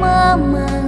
мама.